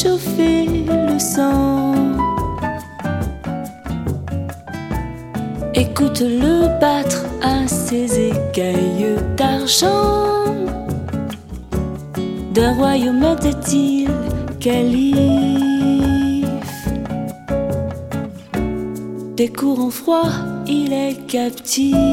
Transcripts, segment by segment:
Chauffer le sang. Écoute-le battre à ses écailles d'argent. D'un royaume était-il calife? Des courants froids, il est captif.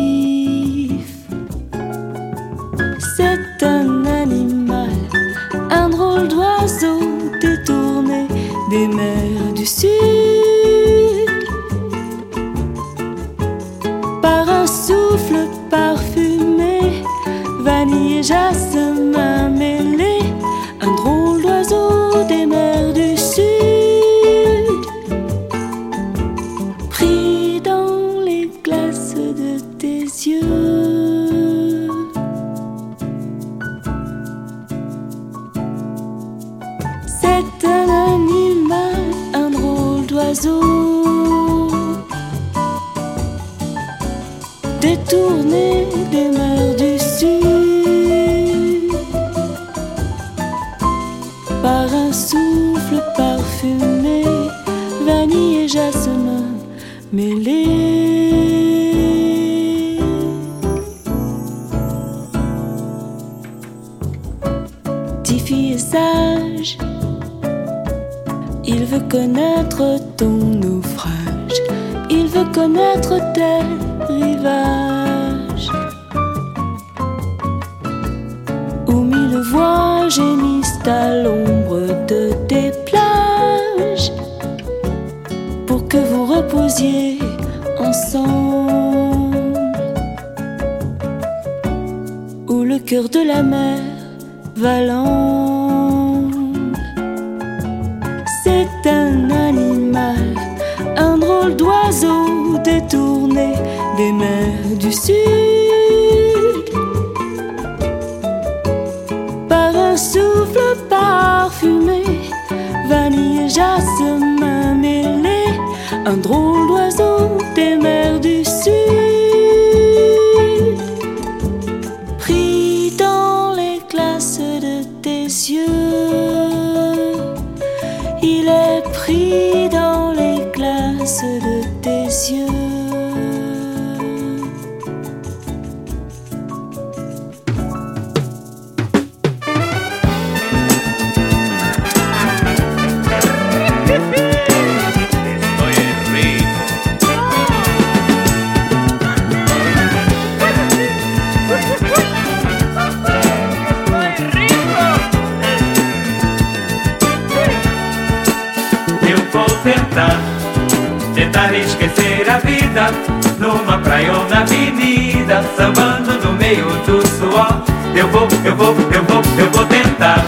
Numa praia ou na avenida, sambando no meio do suor. Eu vou, eu vou, eu vou, eu vou tentar.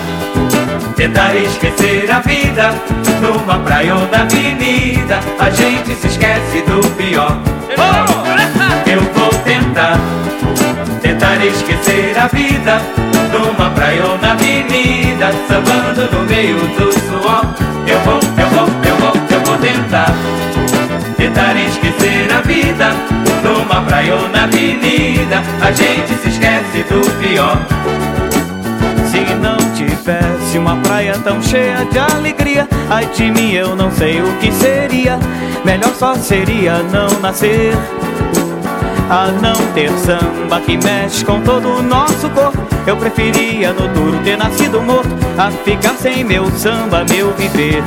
Tentar esquecer a vida numa praia ou na avenida. A gente se esquece do pior. Oh! Eu vou tentar. Tentar esquecer a vida numa praia ou na avenida, sambando no meio do suor. Eu vou, eu vou, eu vou, eu vou tentar tentar esquecer vida. Numa praia ou na avenida A gente se esquece do pior. Se não tivesse uma praia tão cheia de alegria Ai de mim eu não sei o que seria. Melhor só seria não nascer. A não ter samba que mexe com todo o nosso corpo. Eu preferia no duro ter nascido morto A ficar sem meu samba, meu viver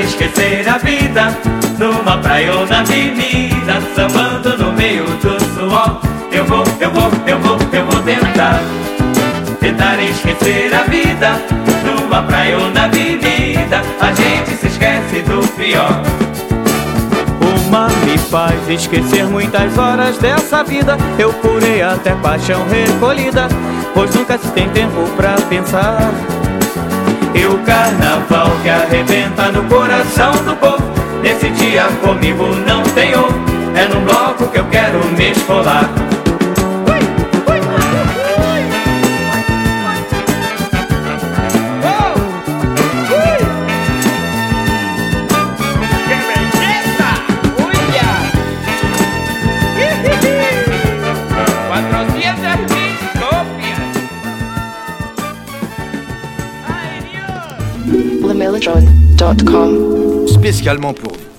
esquecer a vida. Numa praia ou na avenida Sambando no meio do suor. Eu vou, eu vou, eu vou, eu vou tentar. Tentar esquecer a vida. Numa praia ou na avenida A gente se esquece do pior. O mar me faz esquecer muitas horas dessa vida. Eu curei até paixão recolhida Pois nunca se tem tempo pra pensar e o carnaval que arrebenta no coração do povo. Nesse dia comigo não tem outro É no bloco que eu quero me esfolar Spécialement pour vous.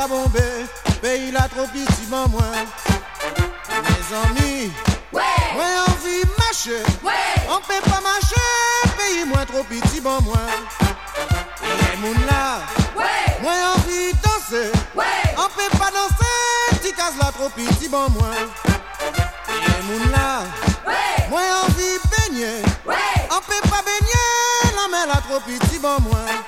pa bombe, peyi la tropitiman mwen Mez ami, mwen anvi mache, an pe pa mache, peyi mwen tropitiman mwen Mwen moun la, mwen anvi danse, an pe pa danse, ti kaz la tropitiman mwen Mwen moun la, mwen anvi benye, an pe pa benye, la men la tropitiman mwen